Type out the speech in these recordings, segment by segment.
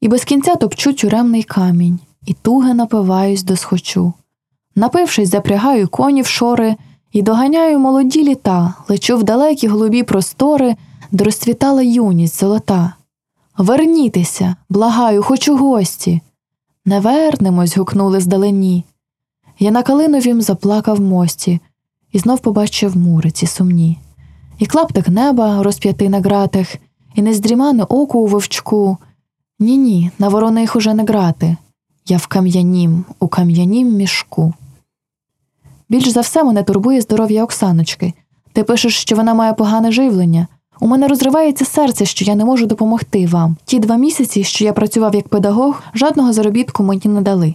І без кінця топчу тюремний камінь, і туги напиваюсь до схочу. Напившись, запрягаю коні в шори і доганяю молоді літа, лечу в далекі голубі простори, де розцвітала юність золота. Вернітеся, благаю, хочу гості. Не вернемось, гукнули здалені. Я на Калиновім заплакав мості і знов побачив муриці сумні. І клаптик неба розп'ятий на гратах, і нездрімане око у вовчку. Ні ні, на вороних уже не грати. Я в кам'янім, у кам'янім мішку. Більш за все мене турбує здоров'я Оксаночки. Ти пишеш, що вона має погане живлення. У мене розривається серце, що я не можу допомогти вам. Ті два місяці, що я працював як педагог, жодного заробітку мені не дали.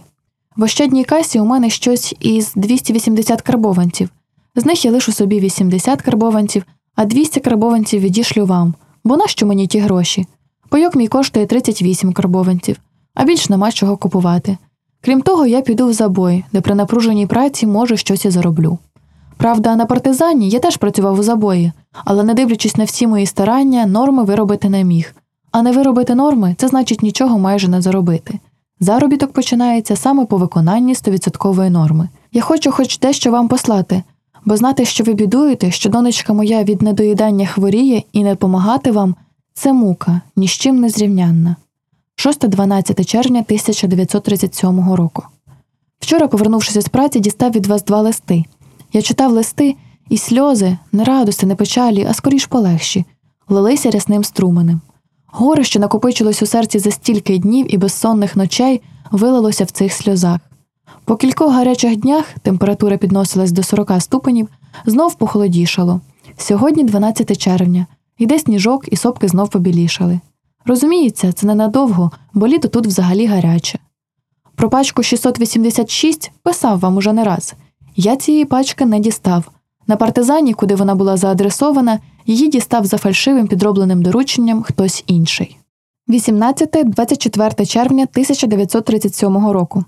В ощадній касі у мене щось із 280 карбованців. З них я лишу собі 80 карбованців, а 200 карбованців відішлю вам. Бо нащо мені ті гроші? Пайок мій коштує 38 карбованців, а більш нема чого купувати. Крім того, я піду в забой, де при напруженій праці може щось і зароблю. Правда, на партизані я теж працював у забої, але, не дивлячись на всі мої старання, норми виробити не міг. А не виробити норми це значить нічого майже не заробити. Заробіток починається саме по виконанні 100% норми. Я хочу хоч дещо вам послати, бо знати, що ви бідуєте, що донечка моя від недоїдання хворіє і не допомагати вам це мука, ні з чим не зрівнянна. 6-12 червня 1937 року. Вчора, повернувшись з праці, дістав від вас два листи. Я читав листи, і сльози, не радості, не печалі, а скоріш полегші, лилися рясним струменем. Горе, що накопичилось у серці за стільки днів і безсонних ночей, вилилося в цих сльозах. По кількох гарячих днях температура підносилась до 40 ступенів, знов похолодішало. Сьогодні 12 червня, йде сніжок, і сопки знов побілішали. Розуміється, це ненадовго, бо літо тут взагалі гаряче. Про пачку 686 писав вам уже не раз. Я цієї пачки не дістав. На партизані, куди вона була заадресована, її дістав за фальшивим підробленим дорученням хтось інший. 18-24 червня 1937 року.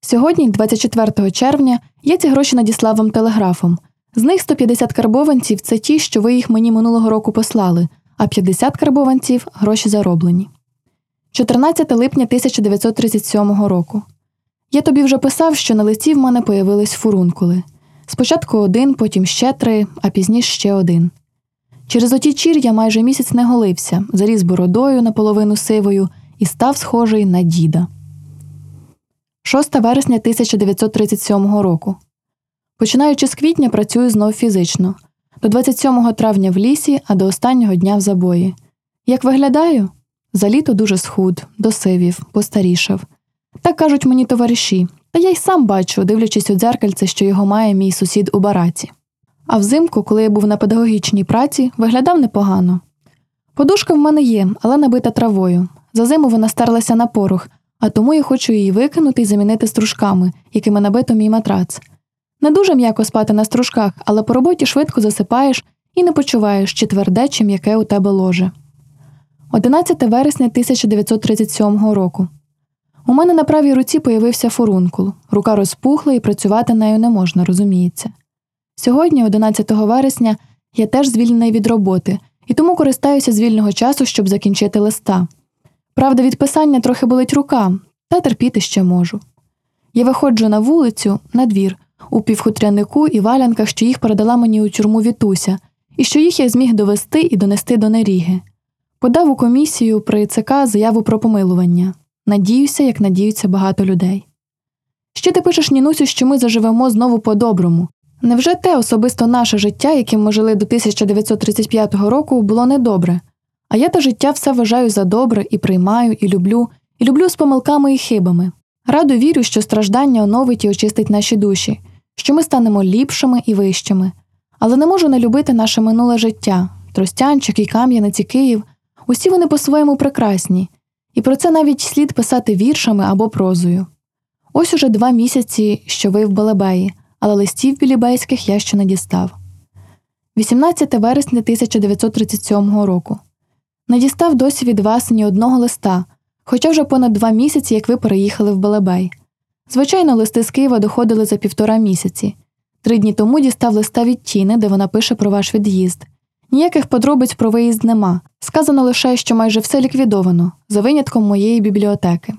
Сьогодні, 24 червня, я ці гроші надіслав вам телеграфом. З них 150 карбованців це ті, що ви їх мені минулого року послали, а 50 карбованців гроші зароблені. 14 липня 1937 року. Я тобі вже писав, що на лиці в мене появились фурункули. Спочатку один, потім ще три, а пізніше ще один. Через оті чір я майже місяць не голився, заріс бородою наполовину сивою і став схожий на діда. 6 вересня 1937 року. Починаючи з квітня, працюю знов фізично. До 27 травня в лісі, а до останнього дня в забої. Як виглядаю? За літо дуже схуд, досивів, постарішав. Так кажуть мені товариші, та я й сам бачу, дивлячись у дзеркальце, що його має мій сусід у бараці. А взимку, коли я був на педагогічній праці, виглядав непогано. Подушка в мене є, але набита травою. За зиму вона старлася на порох, а тому я хочу її викинути і замінити стружками, якими набито мій матрац. Не дуже м'яко спати на стружках, але по роботі швидко засипаєш і не почуваєш, чи тверде, чи м'яке у тебе ложе. 11 вересня 1937 року. У мене на правій руці появився фурункул. Рука розпухла і працювати нею не можна, розуміється. Сьогодні, 11 вересня, я теж звільнений від роботи і тому користаюся з вільного часу, щоб закінчити листа. Правда, від писання трохи болить рука, та терпіти ще можу. Я виходжу на вулицю, на двір, у півхутрянику і валянках, що їх передала мені у тюрму Вітуся, і що їх я зміг довести і донести до Неріги. Подав у комісію при ЦК заяву про помилування. Надіюся, як надіються багато людей. Ще ти пишеш, Нінусю, що ми заживемо знову по-доброму. Невже те особисто наше життя, яким ми жили до 1935 року, було недобре? А я те життя все вважаю за добре і приймаю, і люблю, і люблю з помилками і хибами. Радо вірю, що страждання оновить і очистить наші душі, що ми станемо ліпшими і вищими. Але не можу не любити наше минуле життя Тростянчик і Кам'янець і Київ. Усі вони по-своєму прекрасні, і про це навіть слід писати віршами або прозою. Ось уже два місяці, що ви в Балебеї, але листів білібейських я ще не дістав. 18 вересня 1937 року. Не дістав досі від вас ні одного листа, хоча вже понад два місяці, як ви переїхали в Балебей. Звичайно, листи з Києва доходили за півтора місяці. Три дні тому дістав листа від Тіни, де вона пише про ваш від'їзд. Ніяких подробиць про виїзд нема. Сказано лише, що майже все ліквідовано, за винятком моєї бібліотеки.